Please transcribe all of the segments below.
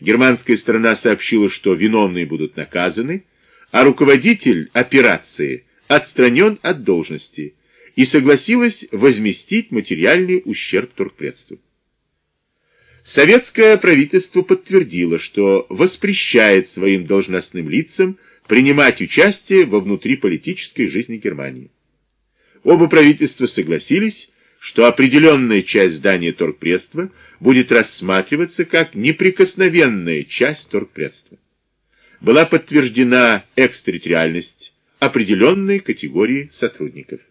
Германская сторона сообщила, что виновные будут наказаны, а руководитель операции отстранен от должности и согласилась возместить материальный ущерб торгпредству. Советское правительство подтвердило, что воспрещает своим должностным лицам принимать участие во внутриполитической жизни Германии. Оба правительства согласились, что определенная часть здания торгпредства будет рассматриваться как неприкосновенная часть торгпредства. Была подтверждена экстерриториальность определенной категории сотрудников.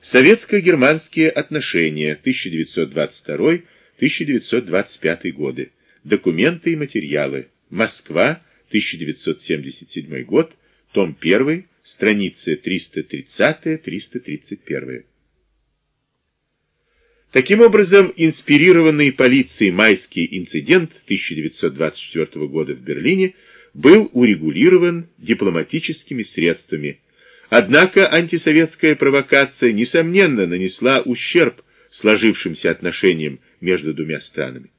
Советско-германские отношения 1922-1925 годы. Документы и материалы. Москва, 1977 год, том 1, страницы 330-331. Таким образом, инспирированный полицией майский инцидент 1924 года в Берлине был урегулирован дипломатическими средствами, Однако антисоветская провокация, несомненно, нанесла ущерб сложившимся отношениям между двумя странами.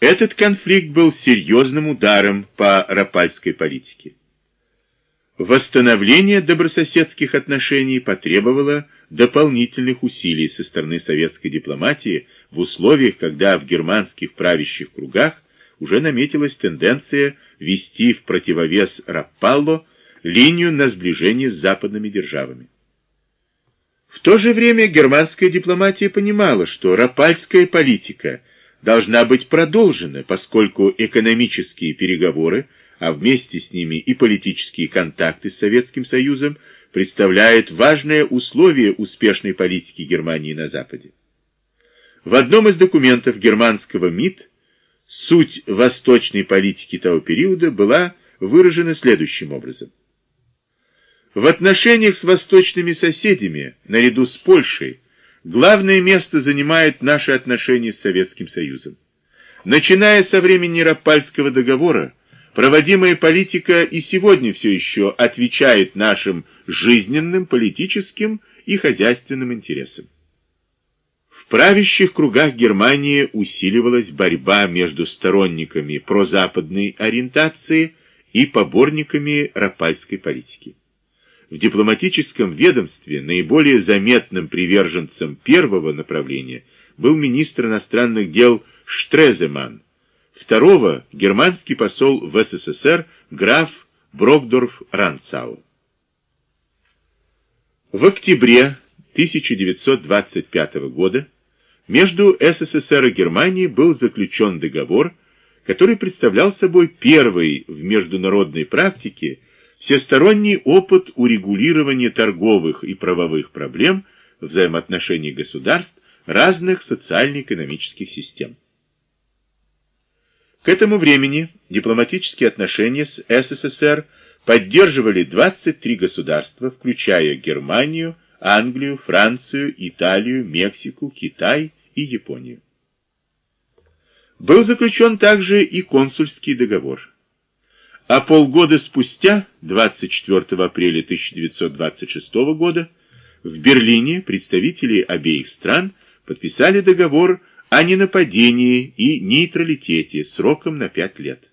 Этот конфликт был серьезным ударом по рапальской политике. Восстановление добрососедских отношений потребовало дополнительных усилий со стороны советской дипломатии в условиях, когда в германских правящих кругах уже наметилась тенденция вести в противовес Рапалло линию на сближение с западными державами. В то же время германская дипломатия понимала, что рапальская политика должна быть продолжена, поскольку экономические переговоры, а вместе с ними и политические контакты с Советским Союзом представляют важное условие успешной политики Германии на Западе. В одном из документов германского МИД суть восточной политики того периода была выражена следующим образом. В отношениях с восточными соседями, наряду с Польшей, главное место занимают наши отношения с Советским Союзом. Начиная со времени Рапальского договора, проводимая политика и сегодня все еще отвечает нашим жизненным, политическим и хозяйственным интересам. В правящих кругах Германии усиливалась борьба между сторонниками прозападной ориентации и поборниками рапальской политики. В дипломатическом ведомстве наиболее заметным приверженцем первого направления был министр иностранных дел Штреземан, второго – германский посол в СССР граф Брокдорф-Ранцау. В октябре 1925 года между СССР и Германией был заключен договор, который представлял собой первый в международной практике всесторонний опыт урегулирования торговых и правовых проблем взаимоотношений государств разных социально-экономических систем. К этому времени дипломатические отношения с СССР поддерживали 23 государства, включая Германию, Англию, Францию, Италию, Мексику, Китай и Японию. Был заключен также и консульский договор. А полгода спустя, 24 апреля 1926 года, в Берлине представители обеих стран подписали договор о ненападении и нейтралитете сроком на пять лет.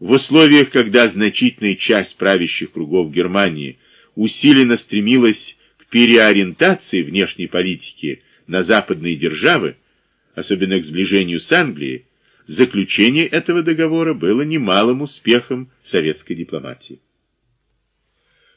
В условиях, когда значительная часть правящих кругов Германии усиленно стремилась к переориентации внешней политики на западные державы, особенно к сближению с Англией, заключение этого договора было немалым успехом советской дипломатии.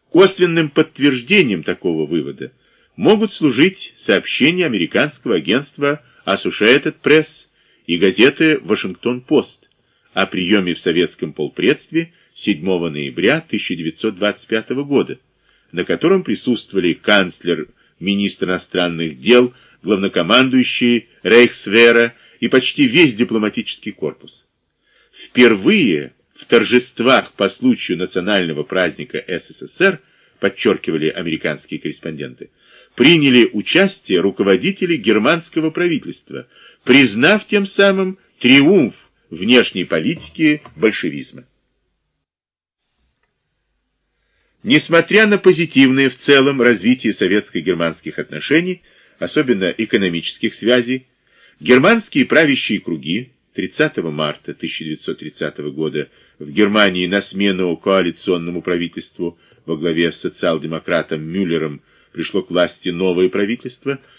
Косвенным подтверждением такого вывода могут служить сообщения американского агентства Associated Press и газеты «Вашингтон-Пост» о приеме в советском полпредстве 7 ноября 1925 года, на котором присутствовали канцлер, министр иностранных дел, главнокомандующий Рейхсвера и почти весь дипломатический корпус. Впервые в торжествах по случаю национального праздника СССР, подчеркивали американские корреспонденты, приняли участие руководители германского правительства, признав тем самым триумф внешней политики большевизма. Несмотря на позитивное в целом развитие советско-германских отношений, особенно экономических связей, Германские правящие круги 30 марта 1930 года в Германии на смену коалиционному правительству во главе с социал-демократом Мюллером пришло к власти новое правительство,